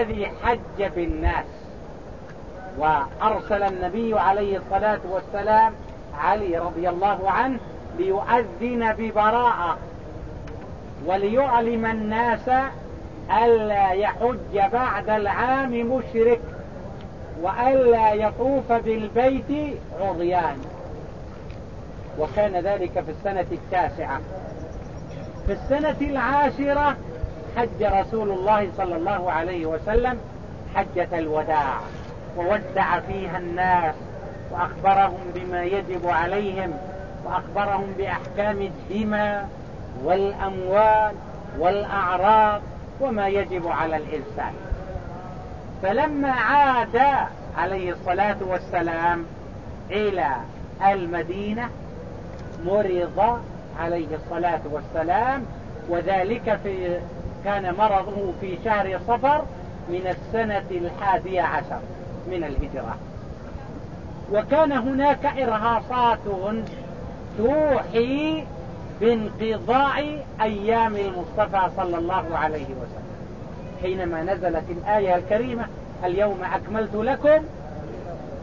الذي حج بالناس. وأرسل النبي عليه الصلاة والسلام علي رضي الله عنه ليؤذن ببراءة وليعلم الناس ألا يحج بعد العام مشرك وألا يطوف بالبيت عريان. وكان ذلك في السنة التاسعة. في السنة العاشرة حج رسول الله صلى الله عليه وسلم حجة الوداع وودع فيها الناس وأخبرهم بما يجب عليهم وأخبرهم بأحكام الدماء والأموال والأعراض وما يجب على الإنسان. فلما عاد عليه الصلاة والسلام إلى المدينة مرض عليه الصلاة والسلام وذلك في كان مرضه في شهر صفر من السنة الحادية عشر من الهجرة. وكان هناك إرهاصات توحي بانقضاء أيام المصطفى صلى الله عليه وسلم. حينما نزلت الآية الكريمة اليوم أكملت لكم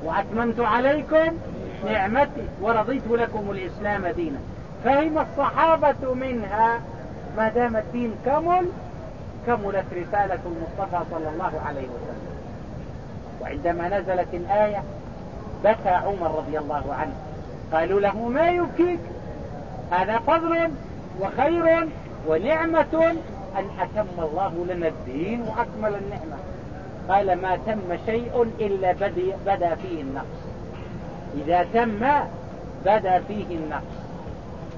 وأتممت عليكم نعمتي ورضيت لكم الإسلام دينا. فهم الصحابة منها ما دام الدين كمل كملت رسالة المصطفى صلى الله عليه وسلم. وعندما نزلت الآية بكى عمر رضي الله عنه. قالوا له ما يبكيك؟ هذا فضل وخير ونعمة أن أتم الله لنا الدين وأكمل النعمة. قال ما تم شيء إلا بدا فيه النقص. إذا تم بدا فيه النقص.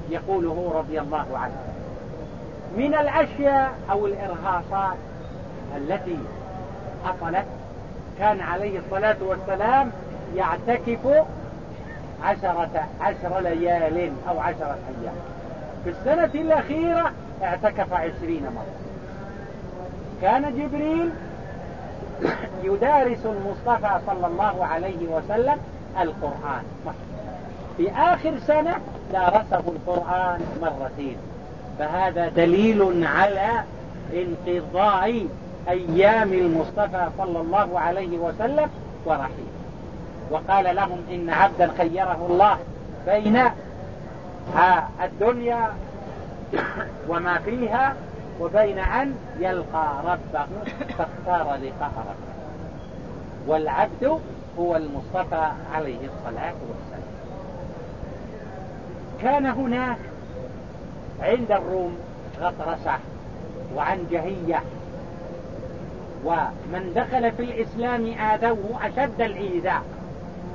يقوله رضي الله عنه. من الأشياء أو الإرهاصات التي حصلت كان عليه الصلاة والسلام يعتكف عشرة عشر ليال أو عشرة أيام. في السنة الأخيرة اعتكف عشرين مرة. كان جبريل يدارس المصطفى صلى الله عليه وسلم القرآن. في آخر سنة دارسه القرآن مرتين. فهذا دليل على انقضاء أيام المصطفى صلى الله عليه وسلم ورحيل وقال لهم إن عبدا خيره الله بين الدنيا وما فيها وبين أن يلقى ربه فاختار لقاء ربه والعبد هو المصطفى عليه الصلاة والسلام. كان هناك عند الروم غطرسة وعنجهية ومن دخل في الإسلام آذوه أشد الإيذاء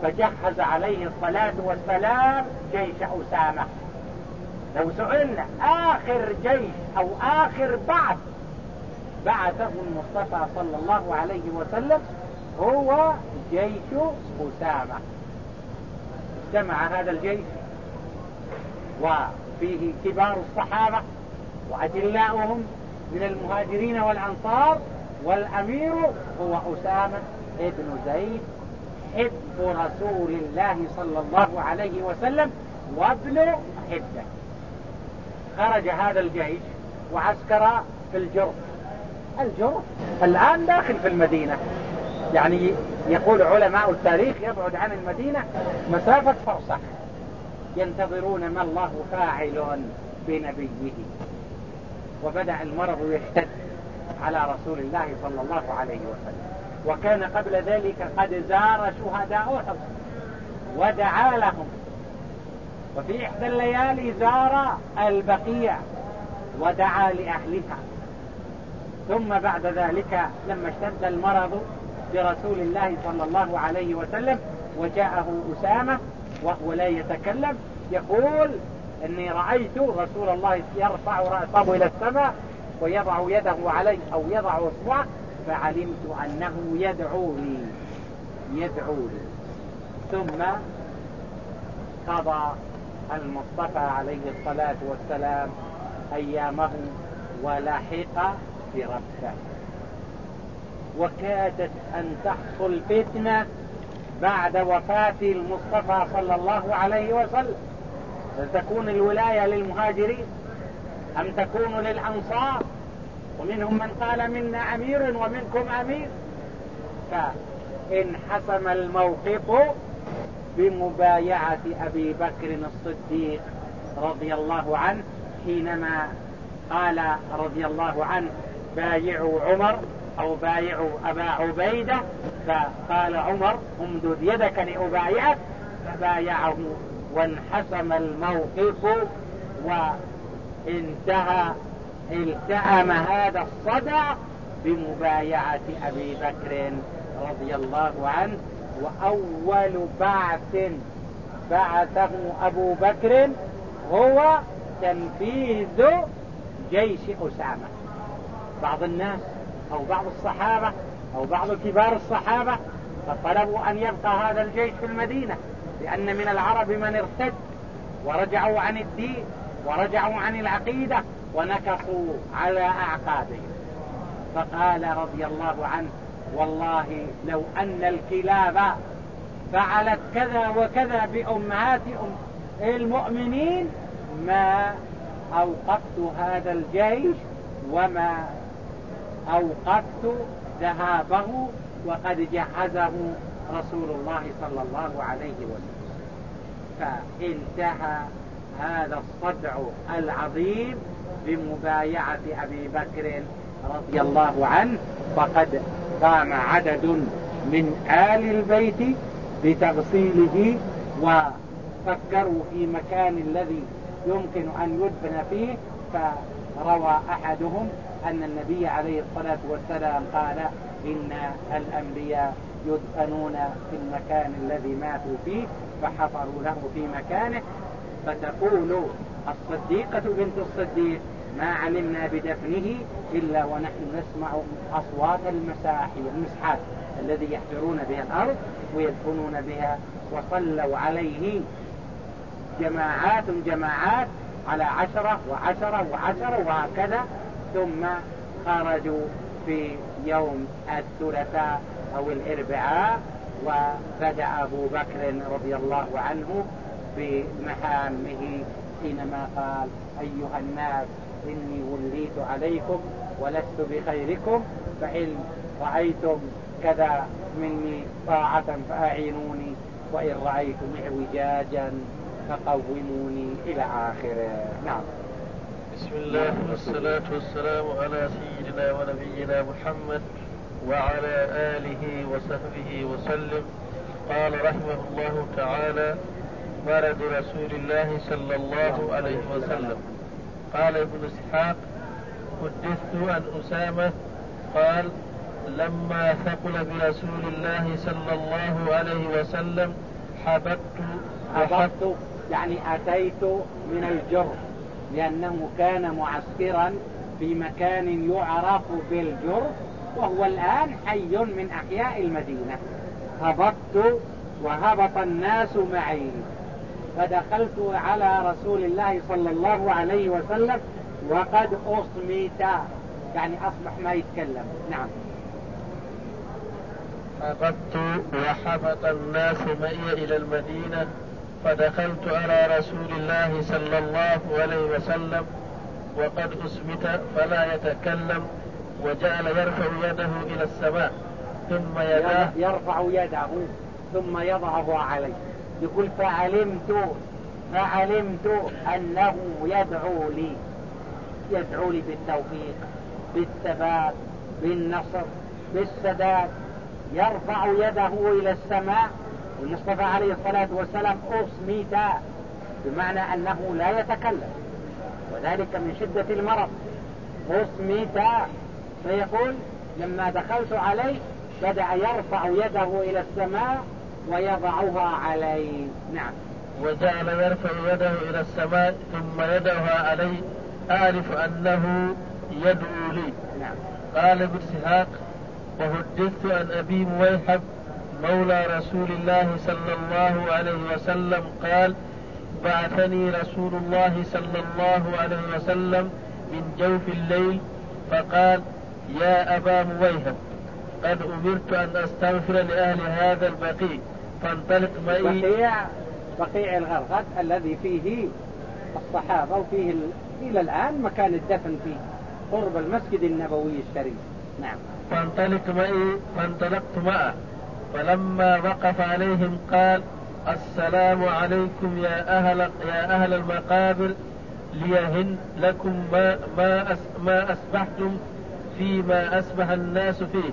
فجهز عليه الصلاة والسلام جيش أسامة. لو سئلنا آخر جيش أو آخر بعث بعثه المصطفى صلى الله عليه وسلم هو جيش أسامة. اجتمع هذا الجيش وفيه كبار الصحابة وأجلاؤهم من المهاجرين والأنصار والأمير هو أسامة ابن زيد حب رسول الله صلى الله عليه وسلم وابن حبة. خرج هذا الجيش وعسكر في الجرف الجرف الآن داخل في المدينة. يعني يقول علماء التاريخ يبعد عن المدينة مسافة فرسخ. ينتظرون ما الله فاعل بنبيه. وبدأ المرض يشتد على رسول الله صلى الله عليه وسلم. وكان قبل ذلك قد زار شهداء أحد ودعا لهم. وفي إحدى الليالي زار البقيع. ودعا لأهلها. ثم بعد ذلك لما اشتد المرض برسول الله صلى الله عليه وسلم وجاءه أسامة وهو لا يتكلم يقول إني رأيت رسول الله يرفع رأسه إلى السماء ويضع يده عليه أو يضع أصبعه فعلمت أنه يدعو لي يدعو لي ثم قضى المصطفى عليه الصلاة والسلام أيامه ولحق بربه. وكادت أن تحصل فتنة بعد وفاة المصطفى صلى الله عليه وسلم. هل تكون الولاية للمهاجرين؟ أم تكون للأنصار؟ ومنهم من قال منا أمير ومنكم أمير. فانحسم الموقف بمبايعة أبي بكر الصديق رضي الله عنه حينما قال رضي الله عنه بايعوا عمر أو بايعوا أبا عبيدة فقال عمر امدد يدك لأبايعك. فبايعه وانحسم الموقف وانتهى التأم هذا الصدع بمبايعة أبي بكر رضي الله عنه. وأول بعث بعثه أبو بكر هو تنفيذ جيش أسامة. بعض الناس أو بعض الصحابة أو بعض كبار الصحابة فطلبوا أن يبقى هذا الجيش في المدينة لأن من العرب من ارتد ورجعوا عن الدين ورجعوا عن العقيدة ونكصوا على أعقابهم. فقال رضي الله عنه والله لو أن الكلاب فعلت كذا وكذا بأمهات المؤمنين ما أوقفت هذا الجيش وما أوقفت ذهابه وقد جهزه رسول الله صلى الله عليه وسلم. فانتهى هذا الصدع العظيم بمبايعة أبي بكر رضي الله عنه. فقد قام عدد من آل البيت بتغسيله وفكروا في مكان الذي يمكن أن يدفن فيه فروى أحدهم أن النبي عليه الصلاة والسلام قال إن الأنبياء يدفنون في المكان الذي ماتوا فيه فحفروا له في مكانه. فتقول الصديقة بنت الصديق ما علمنا بدفنه إلا ونحن نسمع أصوات المساحي المسحات الذي يحفرون بها الأرض ويدفنون بها. وصلوا عليه جماعات جماعات على عشرة وعشرة وعشرة وهكذا. ثم خرجوا في يوم الثلاثاء أو الأربعاء وبدأ أبو بكر رضي الله عنه بمحامه حينما قال أيها الناس إني وليت عليكم ولست بخيركم فإن رأيتم كذا مني طاعة فأعينوني وإن رأيتم إعوجاجا فقوموني إلى آخره. نعم. بسم الله والصلاة والسلام على سيدنا ونبينا محمد وعلى آله وصحبه وسلم. قال رحمه الله تعالى مرض رسول الله صلى الله عليه وسلم. قال ابن إسحاق حدثت عن أسامة قال لما ثقل برسول الله صلى الله عليه وسلم حببت حببت يعني أتيت من الجر لأنه كان معسكرا في مكان يعرف بالجر وهو الآن حي من أحياء المدينة. هبطت وهبط الناس معي. فدخلت على رسول الله صلى الله عليه وسلم وقد أصمت يعني أصبح ما يتكلم. نعم. هبطت وحبط الناس معي إلى المدينة. فدخلت على رسول الله صلى الله عليه وسلم وقد أسمت فلا يتكلم وجعل يرفع يده إلى السماء ثم يداه يرفع يده ثم يضعه عليه. يقول فعلمت فعلمت أنه يدعو لي يدعو لي بالتوفيق بالثبات بالنصر بالسداد. يرفع يده إلى السماء المصطفى عليه الصلاة والسلام أصمت بمعنى أنه لا يتكلم وذلك من شدة المرض. أصمت فيقول لما دخلت عليه بدأ يرفع يده إلى السماء ويضعها عليه. نعم. وجعل يرفع يده إلى السماء ثم يدعها عليه أعرف أنه يدعو لي. نعم. قال ابن سهاق وحدثت عن أبي مويحب مولى رسول الله صلى الله عليه وسلم قال بعثني رسول الله صلى الله عليه وسلم من جوف الليل فقال يا أبا مويهب قد أمرت أن أستغفر لأهل هذا البقيع فانطلق معي. بقيع بقيع الغرغد الذي فيه الصحابة وفيه ال... إلى الآن مكان الدفن فيه قرب المسجد النبوي الشريف. نعم. فانطلق معي فانطلقت معه. فلما وقف عليهم قال السلام عليكم يا أهل يا أهل المقابر ليهن لكم ما ما ما أصبحتم فيما أصبح الناس فيه.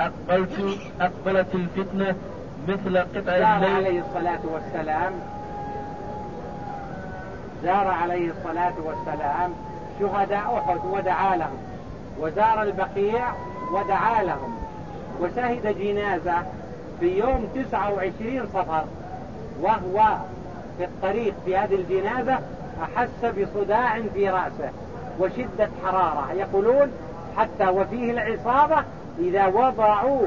أقبلت أقبلت الفتنة مثل قطع الليل. عليه الصلاة والسلام. زار عليه الصلاة والسلام شهداء أحد ودعا لهم. وزار البقيع ودعا لهم. وشهد جنازة في يوم 29 صفر وهو في الطريق في هذه الجنازة أحس بصداع في رأسه وشدة حرارة. يقولون حتى وفيه العصابة إذا وضعوا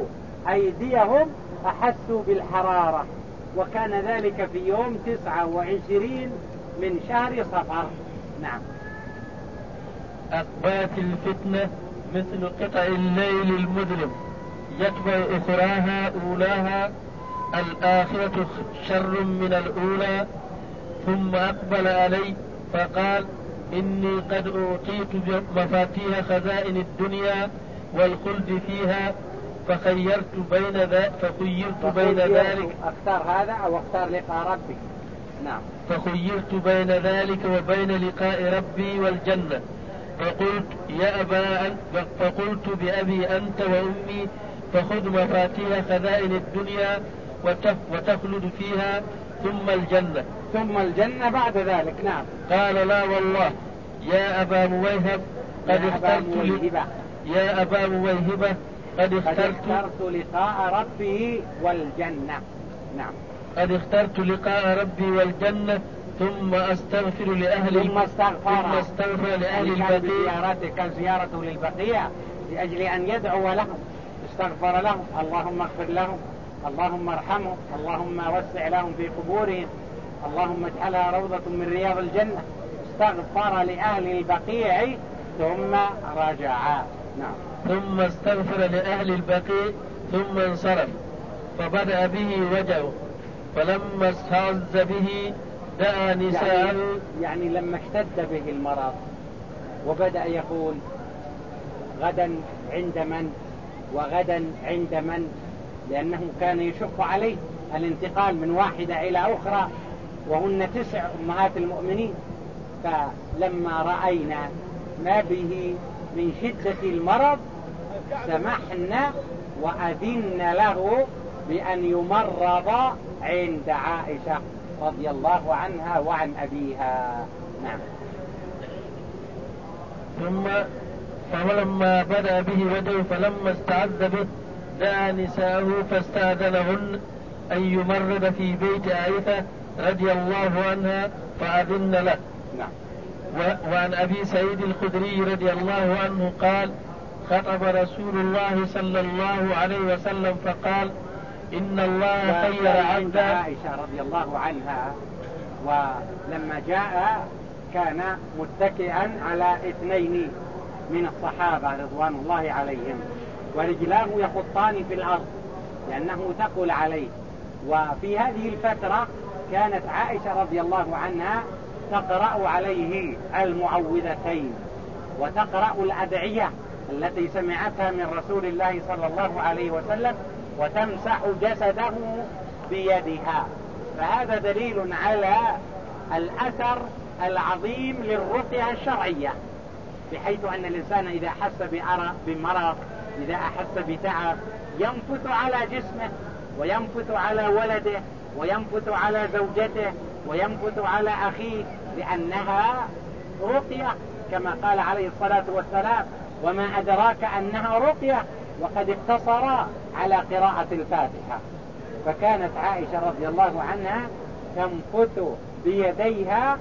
أيديهم أحسوا بالحرارة. وكان ذلك في يوم 29 من شهر صفر. نعم. أقبلت الفتنة مثل قطع الليل المظلم يتبع أخراها أولاها. الآخرة شر من الأولى. ثم أقبل علي فقال إني قد أعطيت مفاتيح خزائن الدنيا والخلد فيها فخيرت بين ذلك فخيرت بين ذلك. أختار هذا أو أختار لقاء ربي. نعم. فخيرت بين ذلك وبين لقاء ربي والجنة. فقلت يا أبا فقلت بأبي أنت وأمي فخذ مفاتيح خزائن الدنيا وتخلد فيها ثم الجنة. ثم الجنة بعد ذلك نعم. قال لا والله يا أبا مويهب قد اخترت يا أبا مويهبة قد اخترت, اخترت لقاء ربي والجنة. نعم. قد اخترت لقاء ربي والجنة ثم أستغفر لأهل ثم استغفر. ثم أستغفر لأهل البقيع. زيارته كان زيارته للبقيع لأجل أن يدعو لهم استغفر لهم. اللهم اغفر لهم. اللهم ارحمهم. اللهم وسع لهم في قبورهم. اللهم اجعلها روضة من رياض الجنة. استغفر لأهل البقيع ثم رجع. نعم. ثم استغفر لأهل البقيع ثم انصرف. فبدأ به وجهه فلما استعز به دعا نساءه. يعني, يعني لما اشتد به المرض وبدأ يقول غدا عند من؟ وغدا عند من؟ لأنه كان يشق عليه الانتقال من واحدة إلى أخرى وهن تسع أمهات المؤمنين. فلما رأينا ما به من شدة المرض سمحنا وأذن له بأن يمرض عند عائشة رضي الله عنها وعن أبيها. نعم. ثم فلما بدأ به وجهه فلما استعذ به دعا نساءه فاستأذنهن أن يمرض في بيت عائشة رضي الله عنها فأذن له. نعم. وعن أبي سعيد الخدري رضي الله عنه قال خطب رسول الله صلى الله عليه وسلم فقال إن الله خير عبدا. عائشة رضي الله عنها ولما جاء كان متكئا على اثنين. من الصحابة رضوان الله عليهم. ورجلاه يخطان في الأرض لأنه ثقل عليه. وفي هذه الفترة كانت عائشة رضي الله عنها تقرأ عليه المعوذتين وتقرأ الأدعية التي سمعتها من رسول الله صلى الله عليه وسلم وتمسح جسده بيدها. فهذا دليل على الأثر العظيم للرقية الشرعية. بحيث أن الإنسان إذا حس بمرض إذا أحس بتعب ينفث على جسمه وينفث على ولده وينفث على زوجته وينفث على أخيه لأنها رقية كما قال عليه الصلاة والسلام وما أدراك أنها رقية وقد اقتصر على قراءة الفاتحة. فكانت عائشة رضي الله عنها تنفث بيديها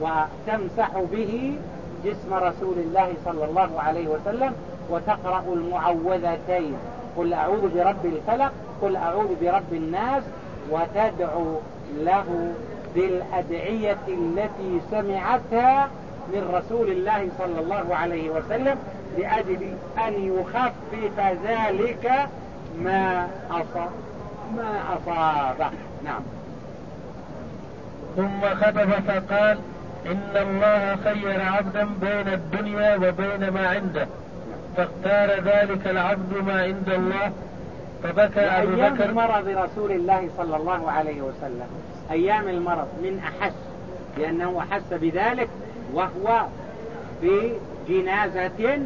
وتمسح به جسم رسول الله صلى الله عليه وسلم وتقرأ المعوذتين. قل أعوذ برب الفلق قل أعوذ برب الناس وتدعو له بالأدعية التي سمعتها من رسول الله صلى الله عليه وسلم لأجل أن يخفف ذلك ما أصاب ما أصابه. نعم. ثم خطب فقال إن الله خير عبدا بين الدنيا وبين ما عنده. فاختار ذلك العبد ما عند الله فبكى أبو أيام بكر. مرض رسول الله صلى الله عليه وسلم. أيام المرض من أحس لأنه أحس بذلك وهو في جنازة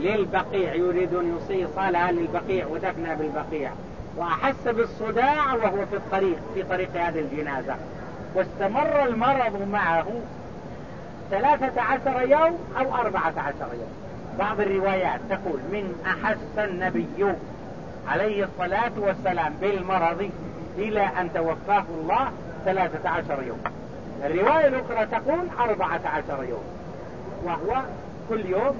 للبقيع يريد أن يصي صلاة للبقيع ودفن بالبقيع. وأحس بالصداع وهو في الطريق في طريق هذه الجنازة. واستمر المرض معه ثلاثة عشر يوم أو أربعة عشر يوم. بعض الروايات تقول من أحس النبي عليه الصلاة والسلام بالمرض إلى أن توفاه الله ثلاثة عشر يوم. الرواية الأخرى تقول أربعة عشر يوم. وهو كل يوم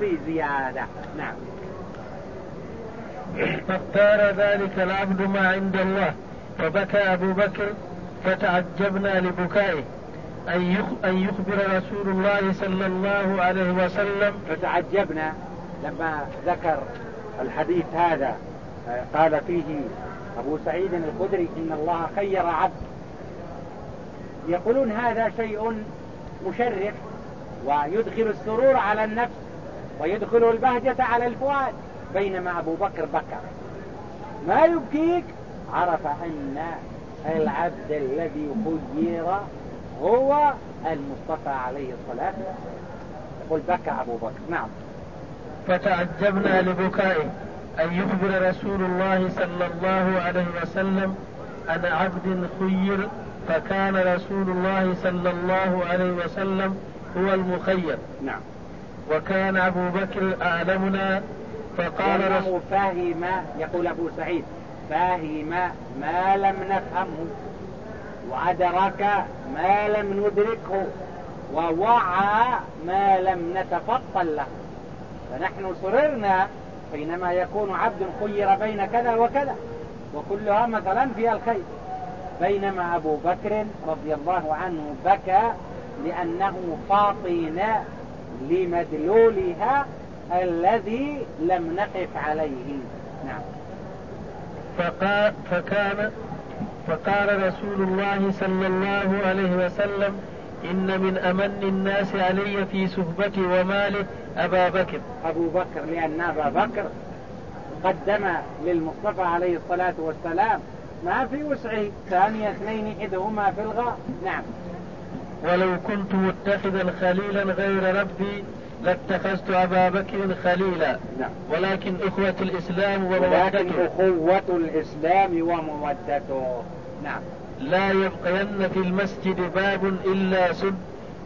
في زيادة. نعم. فاختار ذلك العبد ما عند الله فبكى أبو بكر فتعجبنا لبكائه. أن يخبر رسول الله صلى الله عليه وسلم. فتعجبنا لما ذكر الحديث هذا. قال فيه أبو سعيد الخدري إن الله خير عبد. يقولون هذا شيء مشرف ويدخل السرور على النفس ويدخل البهجة على الفؤاد بينما أبو بكر بكى ما يبكيك؟ عرف أن العبد الذي خير هو المصطفى عليه الصلاة يقول بكى أبو بكر. نعم. فتعجبنا لبكائه أن يخبر رسول الله صلى الله عليه وسلم عن عبد خير فكان رسول الله صلى الله عليه وسلم هو المخير. نعم. وكان أبو بكر أعلمنا فقال رسول فهم يقول أبو سعيد فهم ما لم نفهمه. وأدرك ما لم ندركه ووعى ما لم نتفطن له. فنحن سررنا حينما يكون عبد خير بين كذا وكذا وكلها مثلا فيها الخير. بينما أبو بكر رضي الله عنه بكى لأنه فاطن لمدلولها الذي لم نقف عليه. نعم. فقال فكان فقال رسول الله صلى الله عليه وسلم إن من أمن الناس علي في صحبتي ومالي أبا بكر. أبو بكر لأن أبا بكر قدم للمصطفى عليه الصلاة والسلام ما في وسعه ثاني اثنين إذهما في الغار. نعم. ولو كنت متخذا خليلا غير ربي لاتخذت أبا بكر خليلا. نعم. ولكن أخوة الإسلام ومودته. ولكن أخوة الإسلام ومودته. نعم. لا يبقين في المسجد باب إلا سد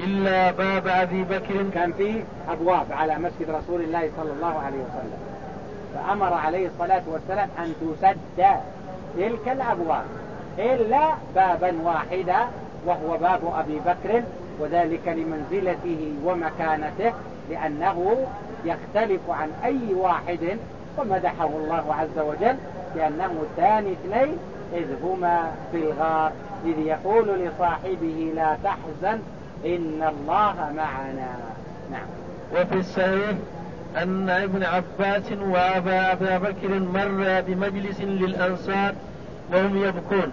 إلا باب أبي بكر. كان فيه أبواب على مسجد رسول الله صلى الله عليه وسلم. فأمر عليه الصلاة والسلام أن تسد تلك الأبواب إلا بابا واحدا وهو باب أبي بكر وذلك لمنزلته ومكانته لأنه يختلف عن أي واحد ومدحه الله عز وجل لأنه ثاني اثنين إذ هما في الغار إذ يقول لصاحبه لا تحزن إن الله معنا. نعم. وفي الصحيح أن ابن عباس وأبا أبا بكر مر بمجلس للأنصار وهم يبكون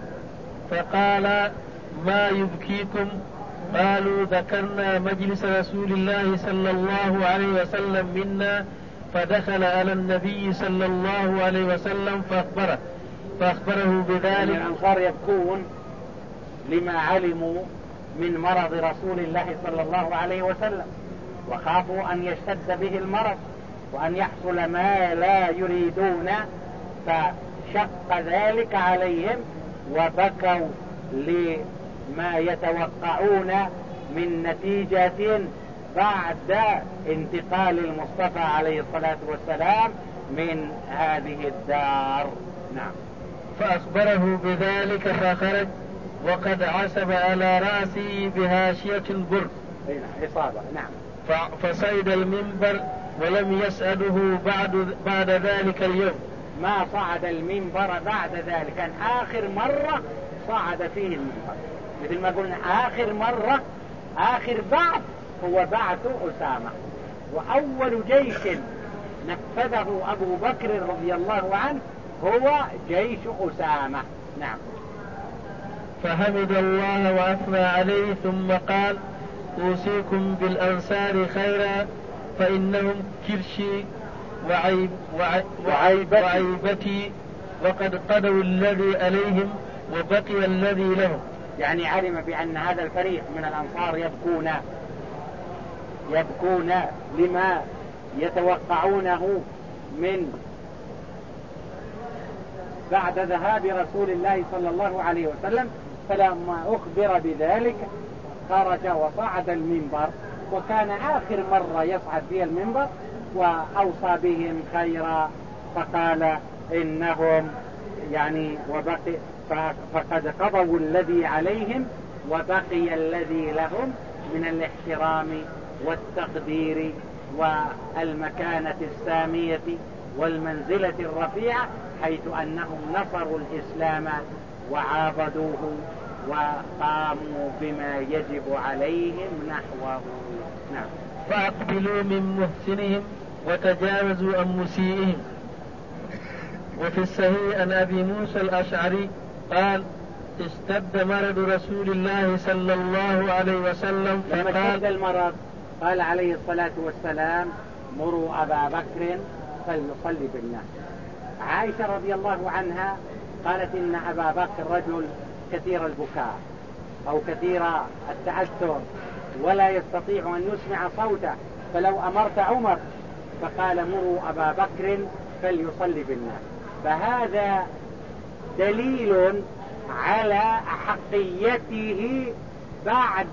فقال ما يبكيكم؟ قالوا ذكرنا مجلس رسول الله صلى الله عليه وسلم منا فدخل على النبي صلى الله عليه وسلم فأخبره. فأخبره بذلك. يعني الأنصار يبكون لما علموا من مرض رسول الله صلى الله عليه وسلم وخافوا أن يشتد به المرض وأن يحصل ما لا يريدون فشق ذلك عليهم وبكوا لما يتوقعون من نتيجة بعد انتقال المصطفى عليه الصلاة والسلام من هذه الدار. نعم. فأخبره بذلك فخرج وقد عسب على رأسه بهاشية البر. إصابة نعم. فصيد المنبر ولم يسأله بعد بعد ذلك اليوم. ما صعد المنبر بعد ذلك كان آخر مرة صعد فيه المنبر. مثل ما قلنا آخر مرة آخر بعث هو بعث أسامة. وأول جيش نفذه أبو بكر رضي الله عنه هو جيش أسامة. نعم. فحمد الله وأثنى عليه ثم قال أوصيكم بالأنصار خيرا فإنهم كرشي وعيب وعيب وعيبتي, وعيبتي. وقد قضوا الذي عليهم وبقي الذي لهم. يعني علم بأن هذا الفريق من الأنصار يبكون يبكون لما يتوقعونه من بعد ذهاب رسول الله صلى الله عليه وسلم فلما أخبر بذلك خرج وصعد المنبر وكان آخر مرة يصعد فيها المنبر وأوصى بهم خيرا فقال إنهم يعني وبقي فقد قضوا الذي عليهم وبقي الذي لهم من الاحترام والتقدير والمكانة السامية والمنزلة الرفيعة حيث أنهم نصروا الإسلام وعابدوه وقاموا بما يجب عليهم نحوه. نعم. فأقبلوا من محسنهم وتجاوزوا عن مسيئهم. وفي الصحيح عن أبي موسى الأشعري قال اشتد مرض رسول الله صلى الله عليه وسلم فقال لما اشتد المرض قال عليه الصلاة والسلام مروا أبا بكر فليصلي بالناس. عائشة رضي الله عنها قالت إن أبا بكر رجل كثير البكاء أو كثير التأثر ولا يستطيع أن يسمع صوته فلو أمرت عمر فقال مروا أبا بكر فليصلي بالناس. فهذا دليل على أحقيته بعد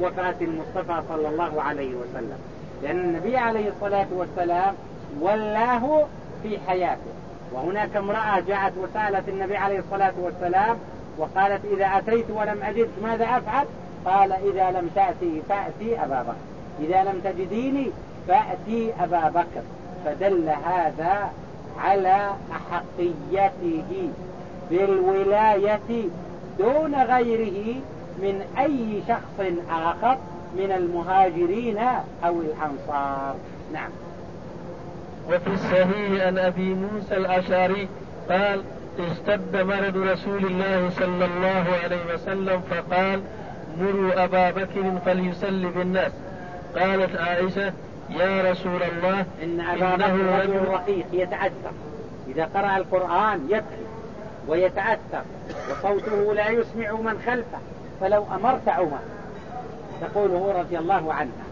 وفاة المصطفى صلى الله عليه وسلم. لأن النبي عليه الصلاة والسلام ولاه في حياته. وهناك امرأة جاءت وسألت النبي عليه الصلاة والسلام وقالت إذا أتيت ولم أجد ماذا أفعل؟ قال إذا لم تأتي فأتي أبا بكر. إذا لم تجديني فأتي أبا بكر. فدل هذا على أحقيته بالولاية دون غيره من أي شخص آخر من المهاجرين أو الأنصار. نعم. وفي الصحيح عن أبي موسى الأشعري قال اشتد مرض رسول الله صلى الله عليه وسلم فقال مروا أبا بكر فليصلي بالناس قالت عائشة يا رسول الله إن أبا بكر رجل رقيق يتأثر إذا قرأ القرآن يبكي ويتأثر وصوته لا يسمع من خلفه فلو أمرت عمر تقول هو رضي الله عنها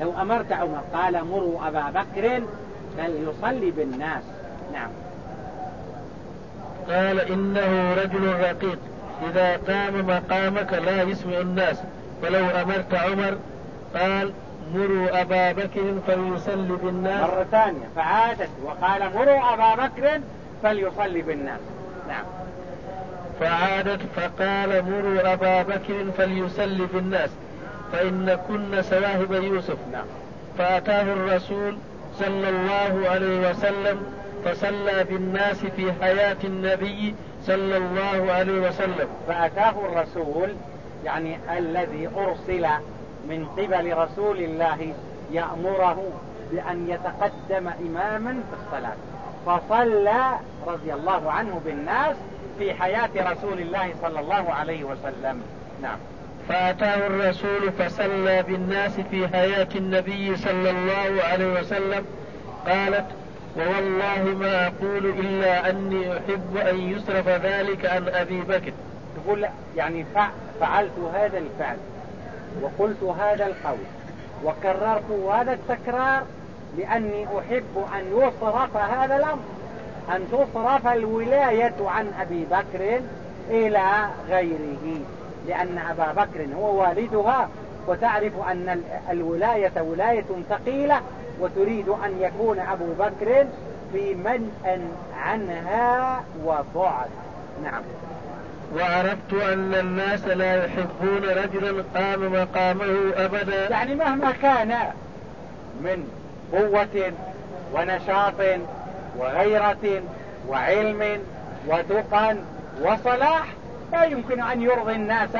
لو أمرت عمر قال مروا أبا بكر فليصلي بالناس. نعم. قال إنه رجل رقيق. إذا قام مقامك لا يسمع الناس. فلو أمرت عمر قال مروا أبا بكر فليصلي بالناس. مرة ثانية. فعادت وقال مروا أبا بكر فليصلي بالناس. نعم. فعادت فقال مروا أبا بكر فليصلي بالناس. فإن كن سواهب يوسف. نعم. فأتاه الرسول صلى الله عليه وسلم فصلى بالناس في حياة النبي صلى الله عليه وسلم. فأتاه الرسول يعني الذي أرسل من قبل رسول الله يأمره بأن يتقدم إماما في الصلاة. فصلى رضي الله عنه بالناس في حياة رسول الله صلى الله عليه وسلم. نعم. فأتاه الرسول فصلى بالناس في حياة النبي صلى الله عليه وسلم قالت ووالله ما أقول إلا أني أحب أن يصرف ذلك عن أبي بكر. تقول يعني فعلت هذا الفعل وقلت هذا القول وكررت هذا التكرار لأني أحب أن يصرف هذا الأمر أن تصرف الولاية عن أبي بكر إلى غيره. لأن أبا بكر هو والدها وتعرف أن الولاية ولاية ثقيلة وتريد أن يكون أبو بكر في منأ عنها وبعد نعم. وعرفت أن الناس لا يحبون رجلا قام مقامه أبدا. يعني مهما كان من قوة ونشاط وغيرة وعلم وتقى وصلاح لا يمكن أن يرضي الناس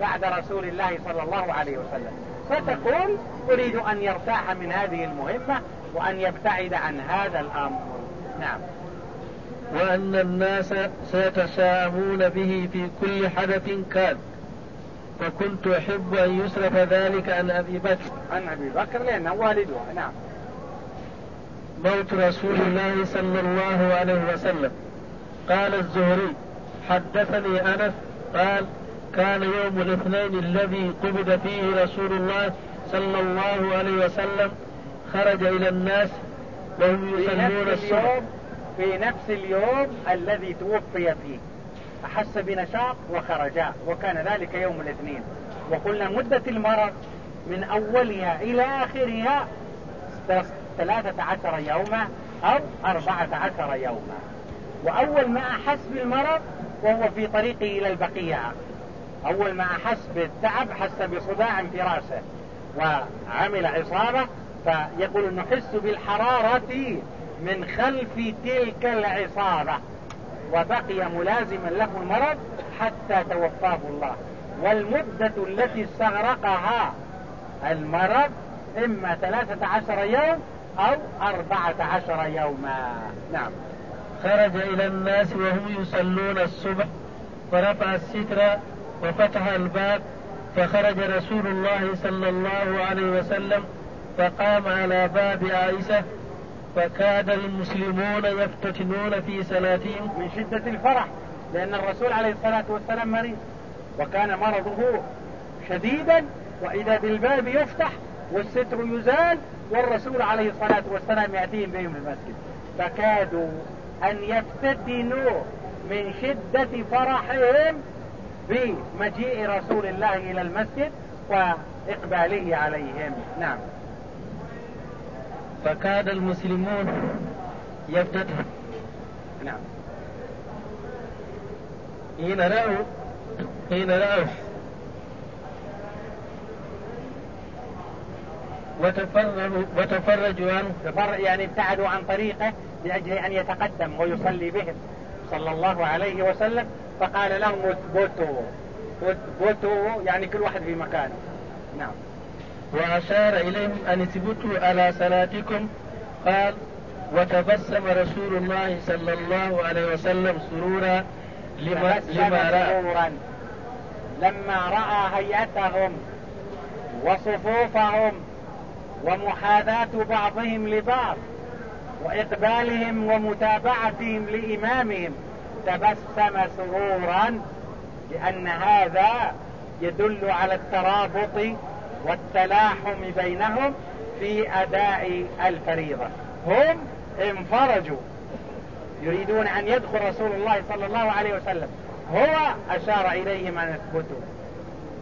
بعد رسول الله صلى الله عليه وسلم. فتقول أريد أن يرتاح من هذه المهمة وأن يبتعد عن هذا الأمر. نعم. وأن الناس سيتساءمون به في كل حدث كان فكنت أحب أن يصرف ذلك عن أبي بكر. عن أبي بكر لأنه والدها نعم. موت رسول الله صلى الله عليه وسلم. قال الزهري حدثني أنس قال كان يوم الاثنين الذي قبض فيه رسول الله صلى الله عليه وسلم خرج إلى الناس وهم يصلون الصبح. في نفس اليوم الذي توفي فيه. أحس بنشاط وخرجا وكان ذلك يوم الاثنين. وقلنا مدة المرض من أولها إلى آخرها ثلاثة عشر يوما أو أربعة عشر يوما. وأول ما أحس بالمرض وهو في طريقه إلى البقيعة أول ما أحس بالتعب حس بصداع في رأسه وعمل عصابة فيقول نحس بالحرارة من خلف تلك العصابة. وبقي ملازما له المرض حتى توفاه الله. والمدة التي استغرقها المرض إما ثلاثة عشر يوم أو أربعة عشر يوما. نعم. خرج إلى الناس وهم يصلون الصبح فرفع الستر وفتح الباب فخرج رسول الله صلى الله عليه وسلم فقام على باب عائشة فكاد المسلمون يفتتنون في صلاتهم. من شدة الفرح لأن الرسول عليه الصلاة والسلام مريض وكان مرضه شديدا وإذا بالباب يفتح والستر يزال والرسول عليه الصلاة والسلام يأتيهم بهم المسجد. فكادوا أن يفتتنوا من شدة فرحهم بمجيء رسول الله إلى المسجد وإقباله عليهم. نعم. فكاد المسلمون يفتتح نعم. حين رأوا حين رأوا. وتفرجوا وتفرجوا عنه. يعني ابتعدوا عن طريقه. لأجل أن يتقدم ويصلي بهم صلى الله عليه وسلم فقال لهم اثبتوا. اثبتوا يعني كل واحد في مكانه. نعم. وأشار إليهم أن اثبتوا على صلاتكم. قال وتبسم رسول الله صلى الله عليه وسلم سرورا لما, لما رأى. لما رأى هيئتهم وصفوفهم ومحاذاة بعضهم لبعض. وإقبالهم ومتابعتهم لإمامهم تبسم سرورا لأن هذا يدل على الترابط والتلاحم بينهم في أداء الفريضة. هم انفرجوا. يريدون أن يدخل رسول الله صلى الله عليه وسلم. هو أشار إليهم أن يثبتوا.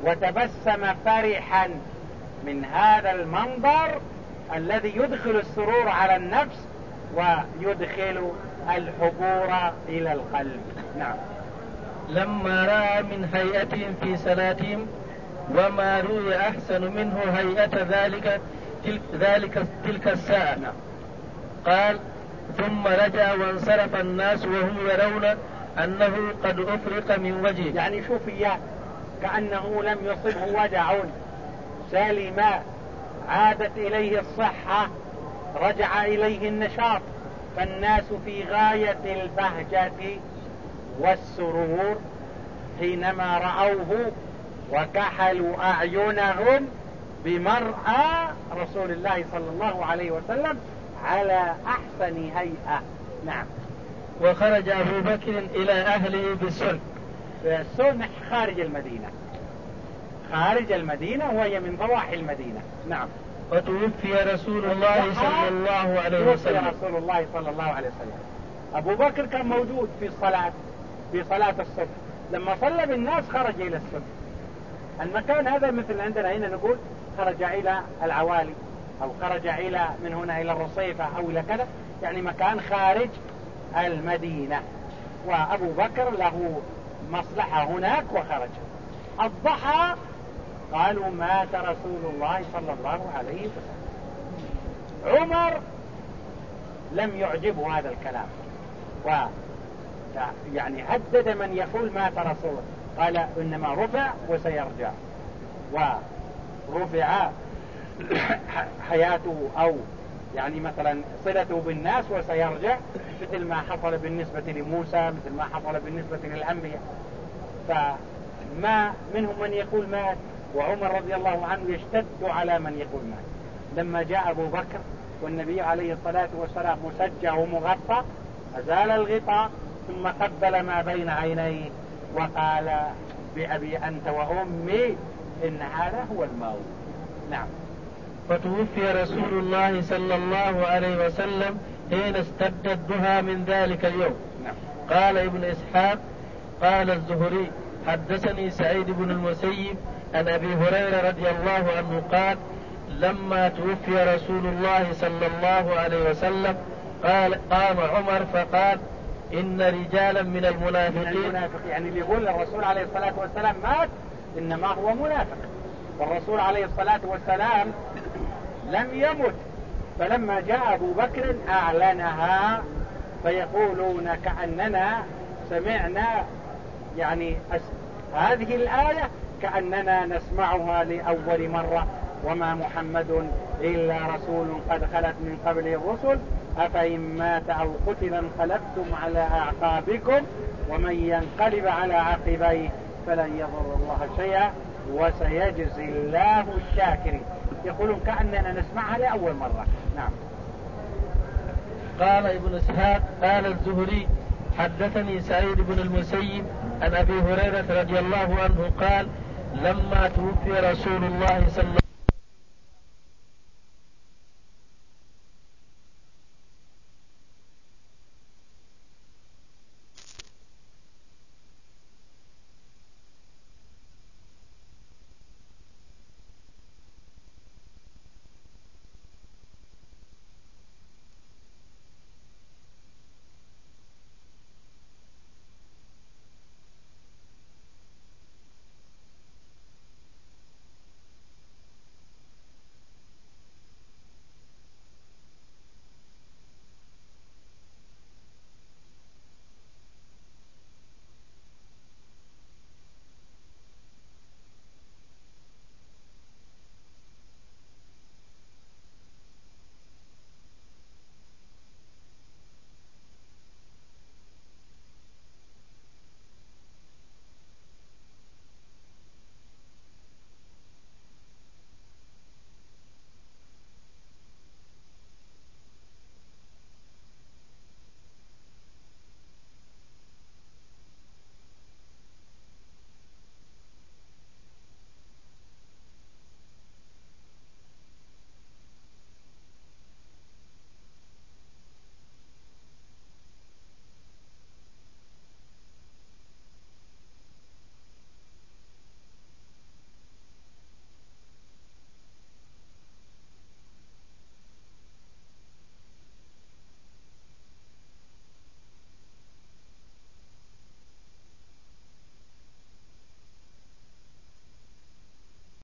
وتبسم فرحا من هذا المنظر الذي يدخل السرور على النفس ويدخل الحبور إلى القلب. نعم. لما رأى من هيئتهم في صلاتهم وما روي أحسن منه هيئة ذلك تلك, ذلك تلك الساعة. نعم. قال ثم رجع وانصرف الناس وهم يرون أنه قد أفرق من وجهه. يعني شوف إياه كأنه لم يصبه وجع. سلم عادت إليه الصحة. رجع إليه النشاط. فالناس في غاية البهجة والسرور حينما رأوه وكحلوا أعينهم بمرأى رسول الله صلى الله عليه وسلم على أحسن هيئة. نعم. وخرج أبو بكر إلى أهله بالسلك السلك خارج المدينة. خارج المدينة وهي من ضواحي المدينة. نعم. وتوفي رسول الله صلى الله عليه وسلم. توفي رسول الله صلى الله عليه وسلم. أبو بكر كان موجود في الصلاة في صلاة الصبح. لما صلى بالناس خرج إلى الصبح. المكان هذا مثل عندنا هنا نقول خرج إلى العوالي أو خرج إلى من هنا إلى الرصيفة أو إلى كذا. يعني مكان خارج المدينة. وأبو بكر له مصلحة هناك وخرج. الضحى قالوا مات رسول الله صلى الله عليه وسلم. عمر لم يعجبه هذا الكلام. و يعني هدد من يقول مات رسول قال إنما رفع وسيرجع. ورفع حياته أو يعني مثلا صلته بالناس وسيرجع مثل ما حصل بالنسبة لموسى مثل ما حصل بالنسبة للأنبياء. ما منهم من يقول مات؟ وعمر رضي الله عنه يشتد على من يقول مات. لما جاء أبو بكر والنبي عليه الصلاة والسلام مسجع ومغطى أزال الغطاء ثم قبل ما بين عينيه وقال بأبي أنت وأمي إن هذا هو الموت. نعم. فتوفي رسول الله صلى الله عليه وسلم حين استد الدهى من ذلك اليوم. نعم. قال ابن إسحاق قال الزهري حدثني سعيد بن المسيب عن أبي هريرة رضي الله عنه قال لما توفي رسول الله صلى الله عليه وسلم قال قام عمر فقال إن رجالا من المنافقين المنافق يعني اللي يقول الرسول عليه الصلاة والسلام مات إنما هو منافق. والرسول عليه الصلاة والسلام لم يمت. فلما جاء أبو بكر أعلنها فيقولون كأننا سمعنا يعني هذه الآية كأننا نسمعها لأول مرة وما محمد إلا رسول قد خلت من قبله الرسل. أفإن مات أو قتل انقلبتم على أعقابكم ومن ينقلب على عقبيه فلن يضر الله شيئا وسيجزي الله الشاكرين. يقولون كأننا نسمعها لأول مرة. نعم. قال ابن إسحاق قال الزهري حدثني سعيد بن المسيب عن أبي هريرة رضي الله عنه قال لما توفي رسول الله صلى